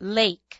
lake.